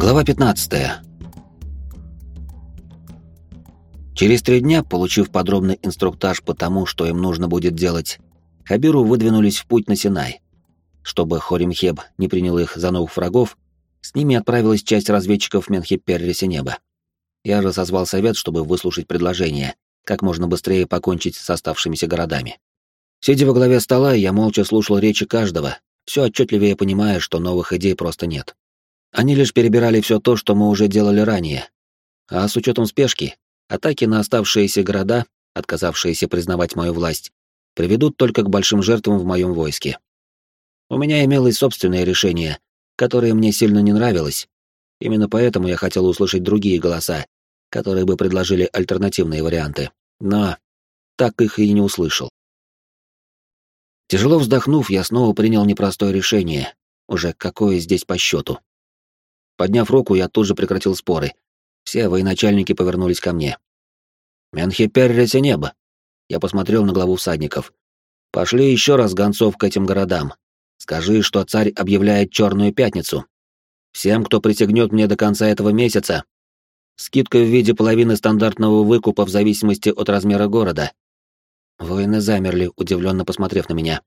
Глава 15. Через три дня, получив подробный инструктаж по тому, что им нужно будет делать, Хабиру выдвинулись в путь на Синай. Чтобы Хоримхеб не принял их за новых врагов, с ними отправилась часть разведчиков Менхеперрисенеба. Я же созвал совет, чтобы выслушать предложение, как можно быстрее покончить с оставшимися городами. Сидя во главе стола, я молча слушал речи каждого, все отчетливее понимая, что новых идей просто нет. Они лишь перебирали все то, что мы уже делали ранее. А с учетом спешки, атаки на оставшиеся города, отказавшиеся признавать мою власть, приведут только к большим жертвам в моем войске. У меня имелось собственное решение, которое мне сильно не нравилось. Именно поэтому я хотел услышать другие голоса, которые бы предложили альтернативные варианты. Но так их и не услышал. Тяжело вздохнув, я снова принял непростое решение, уже какое здесь по счету. Подняв руку, я тут же прекратил споры. Все военачальники повернулись ко мне. «Менхиперрите небо!» Я посмотрел на главу всадников. «Пошли еще раз гонцов к этим городам. Скажи, что царь объявляет Черную Пятницу. Всем, кто присягнет мне до конца этого месяца, скидка в виде половины стандартного выкупа в зависимости от размера города». Воины замерли, удивленно посмотрев на меня.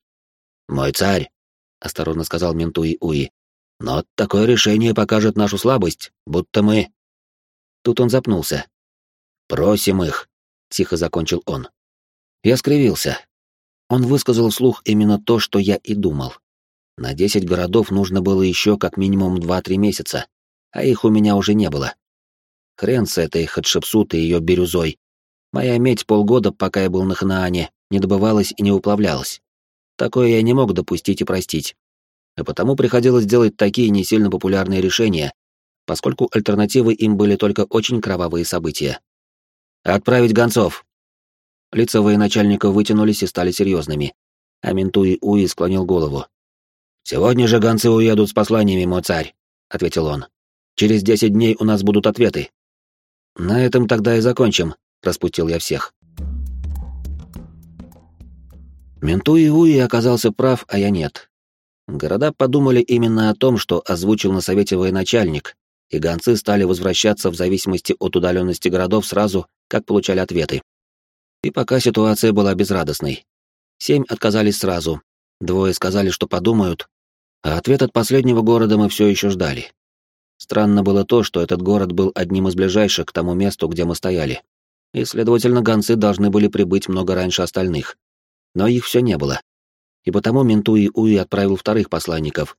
«Мой царь», — осторожно сказал Ментуи Уи, но такое решение покажет нашу слабость, будто мы...» Тут он запнулся. «Просим их», — тихо закончил он. Я скривился. Он высказал вслух именно то, что я и думал. На десять городов нужно было еще как минимум два-три месяца, а их у меня уже не было. Хрен с этой Хатшепсут и ее бирюзой. Моя медь полгода, пока я был на Ханаане, не добывалась и не уплавлялась. Такое я не мог допустить и простить а потому приходилось делать такие не сильно популярные решения, поскольку альтернативы им были только очень кровавые события. «Отправить гонцов!» Лица военачальника вытянулись и стали серьезными, а Ментуи Уи склонил голову. «Сегодня же гонцы уедут с посланиями, мой царь», — ответил он. «Через десять дней у нас будут ответы». «На этом тогда и закончим», — распустил я всех. Ментуи Уи оказался прав, а я нет. Города подумали именно о том, что озвучил на совете военачальник, и гонцы стали возвращаться в зависимости от удаленности городов сразу, как получали ответы. И пока ситуация была безрадостной. Семь отказались сразу, двое сказали, что подумают, а ответ от последнего города мы все еще ждали. Странно было то, что этот город был одним из ближайших к тому месту, где мы стояли, и, следовательно, гонцы должны были прибыть много раньше остальных. Но их все не было и потому Ментуи Уи отправил вторых посланников,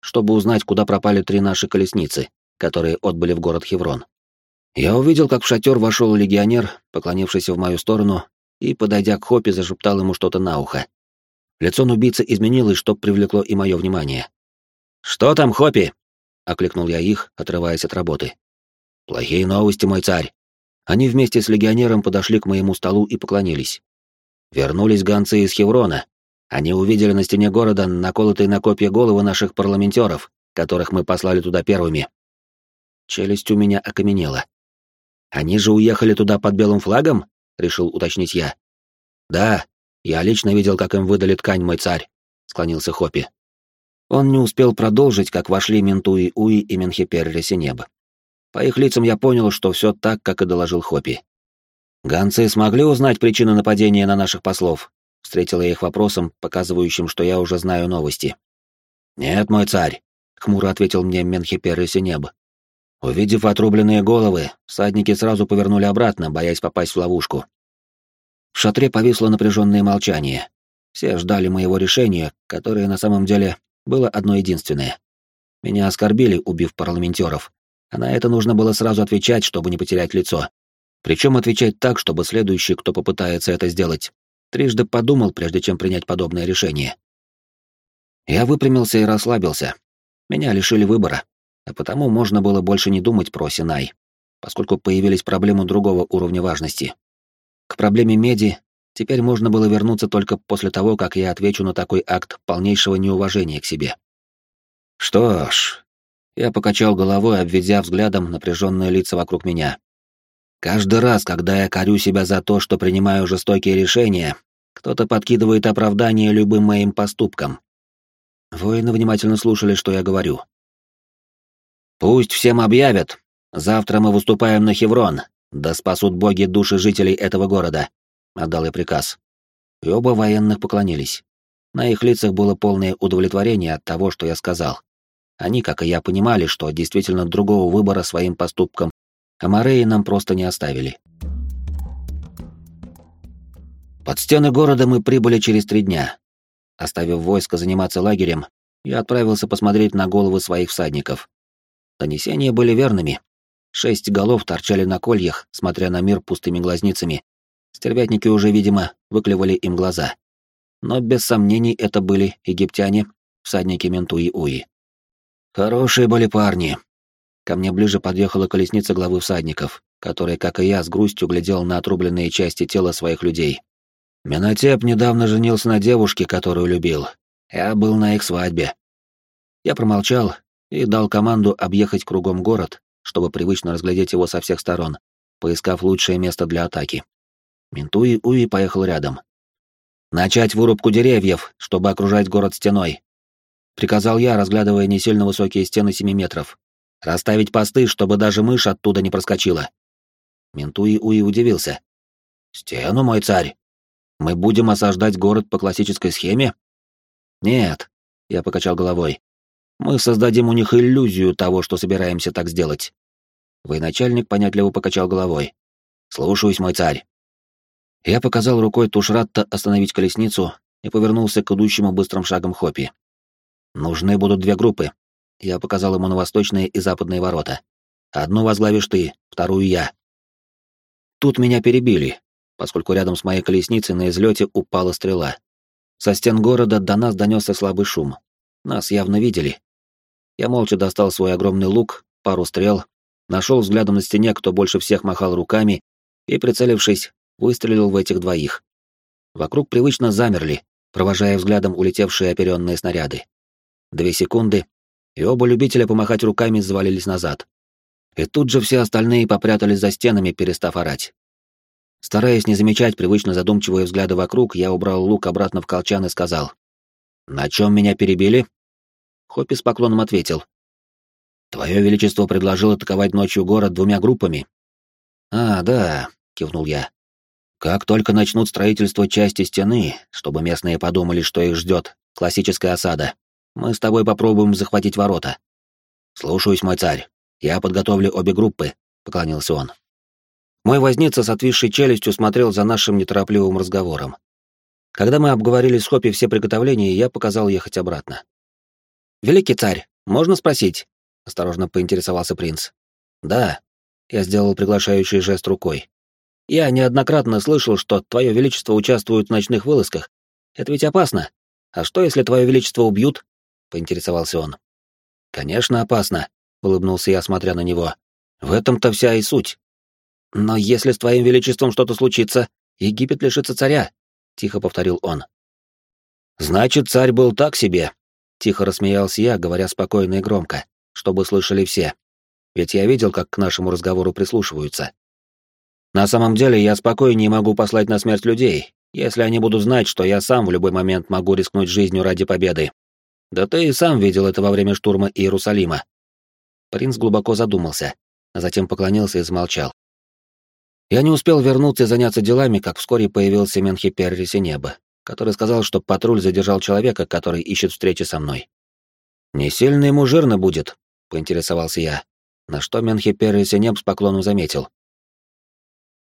чтобы узнать, куда пропали три наши колесницы, которые отбыли в город Хеврон. Я увидел, как в шатер вошел легионер, поклонившийся в мою сторону, и, подойдя к Хопе, зашептал ему что-то на ухо. Лицо убийцы изменилось, что привлекло и мое внимание. «Что там, Хопи?» — окликнул я их, отрываясь от работы. «Плохие новости, мой царь». Они вместе с легионером подошли к моему столу и поклонились. Вернулись гонцы из Хеврона, они увидели на стене города наколотые на копья головы наших парламентеров, которых мы послали туда первыми. Челюсть у меня окаменела. Они же уехали туда под белым флагом? решил уточнить я. Да, я лично видел, как им выдали ткань, мой царь, склонился Хопи. Он не успел продолжить, как вошли Ментуи Уи и Менхипер Ресинеб. По их лицам я понял, что все так, как и доложил Хопи. Ганцы смогли узнать причину нападения на наших послов? Встретила их вопросом, показывающим, что я уже знаю новости. «Нет, мой царь», — хмуро ответил мне Менхипер и Синеб. Увидев отрубленные головы, всадники сразу повернули обратно, боясь попасть в ловушку. В шатре повисло напряженное молчание. Все ждали моего решения, которое на самом деле было одно единственное. Меня оскорбили, убив парламентеров, а на это нужно было сразу отвечать, чтобы не потерять лицо. Причем отвечать так, чтобы следующий, кто попытается это сделать, трижды подумал, прежде чем принять подобное решение. Я выпрямился и расслабился. Меня лишили выбора, а потому можно было больше не думать про Синай, поскольку появились проблемы другого уровня важности. К проблеме меди теперь можно было вернуться только после того, как я отвечу на такой акт полнейшего неуважения к себе. Что ж, я покачал головой, обведя взглядом напряженные лица вокруг меня. Каждый раз, когда я корю себя за то, что принимаю жестокие решения, кто-то подкидывает оправдание любым моим поступкам. Воины внимательно слушали, что я говорю. «Пусть всем объявят. Завтра мы выступаем на Хеврон. Да спасут боги души жителей этого города», — отдал я приказ. И оба военных поклонились. На их лицах было полное удовлетворение от того, что я сказал. Они, как и я, понимали, что действительно другого выбора своим поступкам Амареи нам просто не оставили. Под стены города мы прибыли через три дня. Оставив войско заниматься лагерем, я отправился посмотреть на головы своих всадников. Донесения были верными. Шесть голов торчали на кольях, смотря на мир пустыми глазницами. Стервятники уже, видимо, выклевали им глаза. Но без сомнений это были египтяне, всадники Ментуи-Уи. Хорошие были парни. Ко мне ближе подъехала колесница главы всадников, который, как и я, с грустью глядел на отрубленные части тела своих людей. Минотеп недавно женился на девушке, которую любил. Я был на их свадьбе. Я промолчал и дал команду объехать кругом город, чтобы привычно разглядеть его со всех сторон, поискав лучшее место для атаки. Ментуи Уи поехал рядом. «Начать вырубку деревьев, чтобы окружать город стеной», — приказал я, разглядывая не сильно высокие стены семи метров. «Расставить посты, чтобы даже мышь оттуда не проскочила». Ментуи Уи удивился. «Стену, мой царь? Мы будем осаждать город по классической схеме? Нет, я покачал головой. Мы создадим у них иллюзию того, что собираемся так сделать. Военачальник понятливо покачал головой. Слушаюсь, мой царь. Я показал рукой Тушратта остановить колесницу и повернулся к идущему быстрым шагом Хопи. Нужны будут две группы. Я показал ему на восточные и западные ворота. Одну возглавишь ты, вторую я. Тут меня перебили, поскольку рядом с моей колесницей на излете упала стрела. Со стен города до нас донесся слабый шум. Нас явно видели. Я молча достал свой огромный лук, пару стрел, нашел взглядом на стене, кто больше всех махал руками, и, прицелившись, выстрелил в этих двоих. Вокруг привычно замерли, провожая взглядом улетевшие оперенные снаряды. Две секунды, и оба любителя помахать руками завалились назад. И тут же все остальные попрятались за стенами, перестав орать. Стараясь не замечать привычно задумчивые взгляды вокруг, я убрал лук обратно в колчан и сказал. «На чем меня перебили?» Хоппи с поклоном ответил. «Твое Величество предложил атаковать ночью город двумя группами». «А, да», — кивнул я. «Как только начнут строительство части стены, чтобы местные подумали, что их ждет, классическая осада, мы с тобой попробуем захватить ворота». «Слушаюсь, мой царь. Я подготовлю обе группы», — поклонился он. Мой возница с отвисшей челюстью смотрел за нашим неторопливым разговором. Когда мы обговорили с Хопи все приготовления, я показал ехать обратно. «Великий царь, можно спросить?» — осторожно поинтересовался принц. «Да», — я сделал приглашающий жест рукой. «Я неоднократно слышал, что Твое Величество участвует в ночных вылазках. Это ведь опасно. А что, если Твое Величество убьют?» — поинтересовался он. «Конечно, опасно», — улыбнулся я, смотря на него. «В этом-то вся и суть. «Но если с твоим величеством что-то случится, Египет лишится царя», — тихо повторил он. «Значит, царь был так себе», — тихо рассмеялся я, говоря спокойно и громко, чтобы слышали все. Ведь я видел, как к нашему разговору прислушиваются. На самом деле, я спокойнее могу послать на смерть людей, если они будут знать, что я сам в любой момент могу рискнуть жизнью ради победы. Да ты и сам видел это во время штурма Иерусалима. Принц глубоко задумался, а затем поклонился и замолчал. Я не успел вернуться и заняться делами, как вскоре появился Менхиперри Синеба, который сказал, что патруль задержал человека, который ищет встречи со мной. «Не сильно ему жирно будет», — поинтересовался я, на что Менхиперри Синеб с поклоном заметил.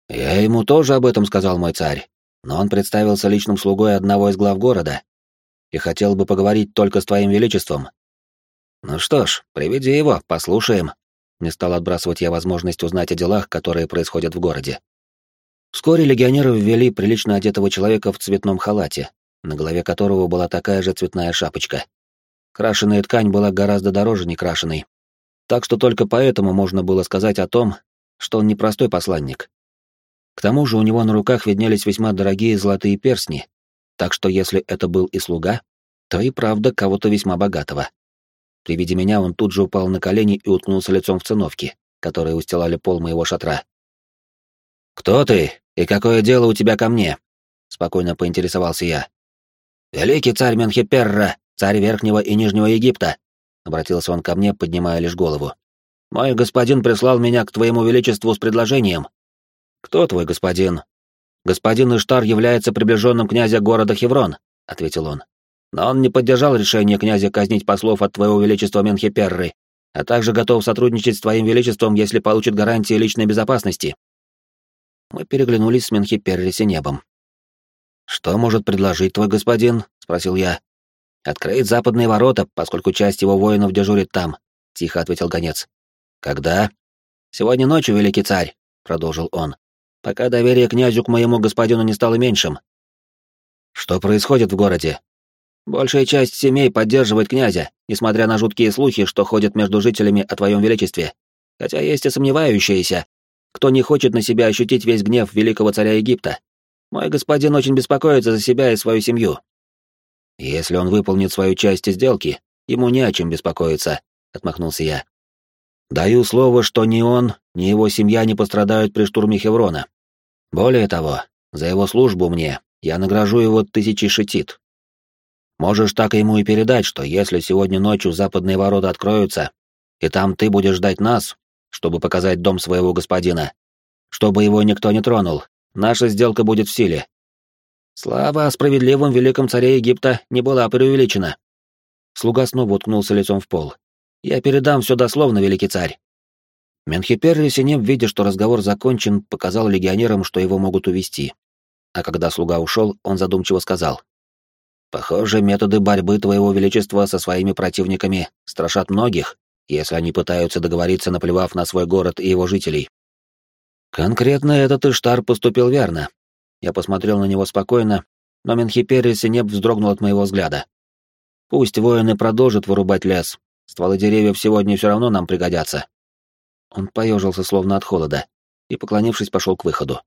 «Я ему тоже об этом сказал, мой царь, но он представился личным слугой одного из глав города и хотел бы поговорить только с твоим величеством. Ну что ж, приведи его, послушаем». Не стал отбрасывать я возможность узнать о делах, которые происходят в городе. Вскоре легионеры ввели прилично одетого человека в цветном халате, на голове которого была такая же цветная шапочка. Крашеная ткань была гораздо дороже некрашенной, так что только поэтому можно было сказать о том, что он непростой посланник. К тому же у него на руках виднелись весьма дорогие золотые перстни, так что если это был и слуга, то и правда кого-то весьма богатого. При виде меня он тут же упал на колени и уткнулся лицом в циновки, которые устилали пол моего шатра. «Кто ты и какое дело у тебя ко мне?» — спокойно поинтересовался я. «Великий царь Менхиперра, царь Верхнего и Нижнего Египта», — обратился он ко мне, поднимая лишь голову. Мой господин прислал меня к твоему величеству с предложением». «Кто твой господин?» «Господин Иштар является приближенным князя города Хеврон», — ответил он. «Но он не поддержал решение князя казнить послов от твоего величества Менхиперры, а также готов сотрудничать с твоим величеством, если получит гарантии личной безопасности». Мы переглянулись с Менхиперри небом. «Что может предложить твой господин?» — спросил я. «Открыть западные ворота, поскольку часть его воинов дежурит там», — тихо ответил гонец. «Когда?» «Сегодня ночью, великий царь», — продолжил он, «пока доверие князю к моему господину не стало меньшим». «Что происходит в городе?» «Большая часть семей поддерживает князя, несмотря на жуткие слухи, что ходят между жителями о твоем величестве. Хотя есть и сомневающиеся, кто не хочет на себя ощутить весь гнев великого царя Египта. Мой господин очень беспокоится за себя и свою семью». «Если он выполнит свою часть сделки, ему не о чем беспокоиться», — отмахнулся я. Даю слово, что ни он, ни его семья не пострадают при штурме Хеврона. Более того, за его службу мне я награжу его тысячи шитит. Можешь так ему и передать, что если сегодня ночью западные ворота откроются, и там ты будешь ждать нас, чтобы показать дом своего господина, чтобы его никто не тронул, наша сделка будет в силе. Слава о справедливом великом царе Египта не была преувеличена. Слуга снова уткнулся лицом в пол. Я передам все дословно, великий царь. Менхипер Ресенеп, видя, что разговор закончен, показал легионерам, что его могут увести. А когда слуга ушел, он задумчиво сказал. «Похоже, методы борьбы твоего величества со своими противниками страшат многих, если они пытаются договориться, наплевав на свой город и его жителей». Конкретно этот Иштар поступил верно. Я посмотрел на него спокойно, но Менхипер Ресенеп вздрогнул от моего взгляда. Пусть воины продолжат вырубать лес, Стволы деревьев сегодня все равно нам пригодятся. Он поежился словно от холода и, поклонившись, пошел к выходу.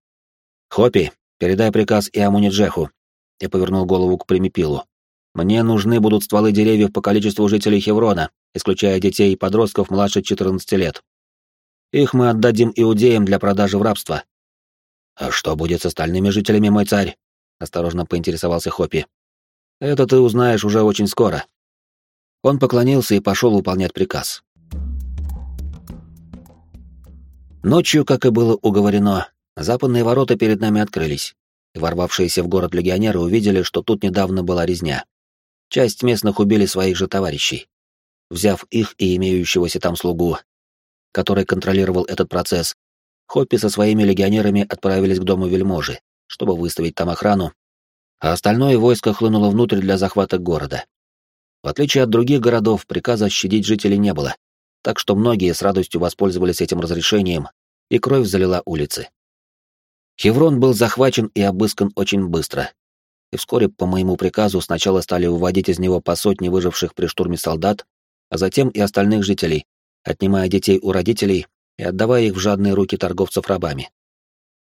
Хопи, передай приказ и Амуниджеху. Я повернул голову к Примипилу. Мне нужны будут стволы деревьев по количеству жителей Хеврона, исключая детей и подростков младше 14 лет. Их мы отдадим иудеям для продажи в рабство. А что будет с остальными жителями, мой царь? Осторожно поинтересовался Хопи. Это ты узнаешь уже очень скоро. Он поклонился и пошел выполнять приказ. Ночью, как и было уговорено, западные ворота перед нами открылись, и ворвавшиеся в город легионеры увидели, что тут недавно была резня. Часть местных убили своих же товарищей. Взяв их и имеющегося там слугу, который контролировал этот процесс, Хоппи со своими легионерами отправились к дому вельможи, чтобы выставить там охрану, а остальное войско хлынуло внутрь для захвата города. В отличие от других городов, приказа щадить жителей не было, так что многие с радостью воспользовались этим разрешением, и кровь залила улицы. Хеврон был захвачен и обыскан очень быстро, и вскоре по моему приказу сначала стали выводить из него по сотне выживших при штурме солдат, а затем и остальных жителей, отнимая детей у родителей и отдавая их в жадные руки торговцев рабами.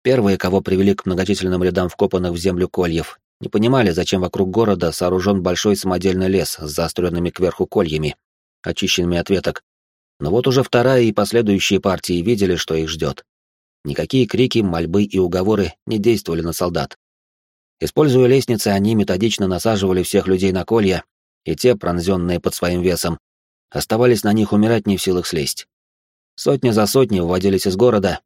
Первые, кого привели к многочисленным рядам вкопанных в землю кольев, не понимали, зачем вокруг города сооружен большой самодельный лес с заостренными кверху кольями, очищенными от веток. Но вот уже вторая и последующие партии видели, что их ждет. Никакие крики, мольбы и уговоры не действовали на солдат. Используя лестницы, они методично насаживали всех людей на колья, и те, пронзенные под своим весом, оставались на них умирать не в силах слезть. Сотни за сотней выводились из города,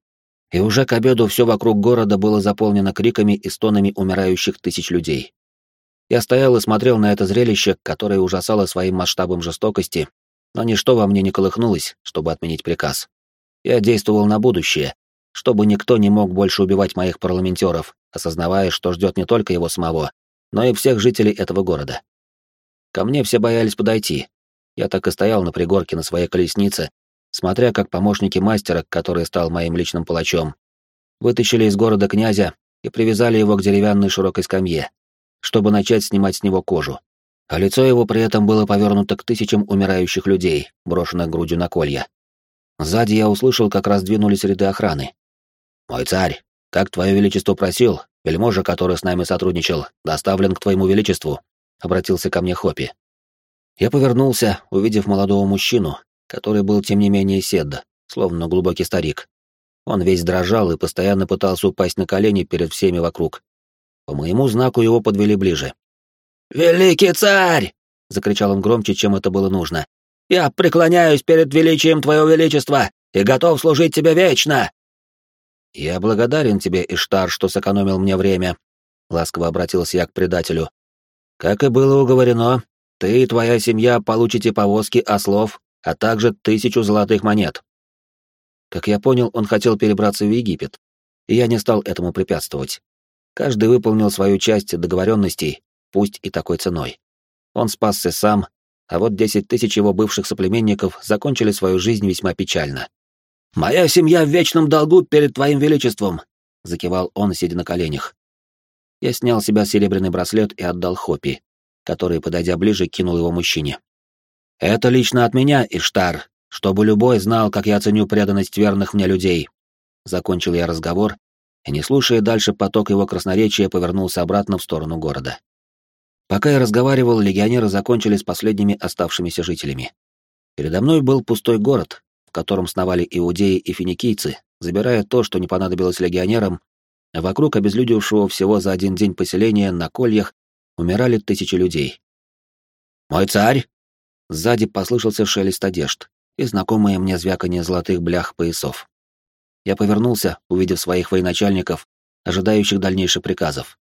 и уже к обеду все вокруг города было заполнено криками и стонами умирающих тысяч людей. Я стоял и смотрел на это зрелище, которое ужасало своим масштабом жестокости, но ничто во мне не колыхнулось, чтобы отменить приказ. Я действовал на будущее, чтобы никто не мог больше убивать моих парламентеров, осознавая, что ждет не только его самого, но и всех жителей этого города. Ко мне все боялись подойти. Я так и стоял на пригорке на своей колеснице, смотря как помощники мастера, который стал моим личным палачом, вытащили из города князя и привязали его к деревянной широкой скамье, чтобы начать снимать с него кожу. А лицо его при этом было повернуто к тысячам умирающих людей, брошенных грудью на колья. Сзади я услышал, как раздвинулись ряды охраны. «Мой царь, как твое величество просил, вельможа, который с нами сотрудничал, доставлен к твоему величеству», — обратился ко мне Хопи. Я повернулся, увидев молодого мужчину, который был тем не менее сед, словно глубокий старик. Он весь дрожал и постоянно пытался упасть на колени перед всеми вокруг. По моему знаку его подвели ближе. «Великий царь!» — закричал он громче, чем это было нужно. «Я преклоняюсь перед величием твоего величества! и готов служить тебе вечно!» «Я благодарен тебе, Иштар, что сэкономил мне время», — ласково обратился я к предателю. «Как и было уговорено, ты и твоя семья получите повозки ослов, а также тысячу золотых монет». Как я понял, он хотел перебраться в Египет, и я не стал этому препятствовать. Каждый выполнил свою часть договоренностей, пусть и такой ценой. Он спасся сам, а вот десять тысяч его бывших соплеменников закончили свою жизнь весьма печально. «Моя семья в вечном долгу перед твоим величеством!» — закивал он, сидя на коленях. Я снял с себя серебряный браслет и отдал Хопи, который, подойдя ближе, кинул его мужчине. «Это лично от меня, Иштар, чтобы любой знал, как я ценю преданность верных мне людей». Закончил я разговор, и, не слушая дальше поток его красноречия, повернулся обратно в сторону города. Пока я разговаривал, легионеры закончили с последними оставшимися жителями. Передо мной был пустой город, в котором сновали иудеи и финикийцы, забирая то, что не понадобилось легионерам, а вокруг обезлюдившего всего за один день поселения на кольях умирали тысячи людей. «Мой царь!» Сзади послышался шелест одежд и знакомое мне звяканье золотых блях поясов. Я повернулся, увидев своих военачальников, ожидающих дальнейших приказов.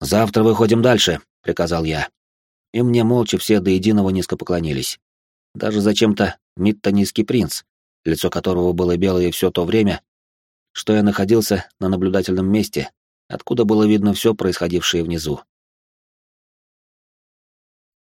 «Завтра выходим дальше», — приказал я. И мне молча все до единого низко поклонились. Даже зачем-то Миттонийский принц, лицо которого было белое все то время, что я находился на наблюдательном месте, откуда было видно все происходившее внизу.